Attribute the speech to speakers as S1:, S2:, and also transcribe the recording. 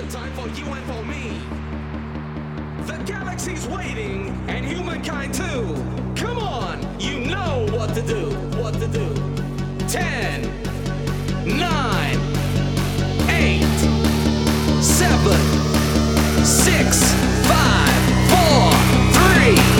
S1: It's a time for you and for me. The galaxy's waiting, and humankind too. Come on, you know what to do, what to do. Ten, nine, eight, seven, six, five, four, three,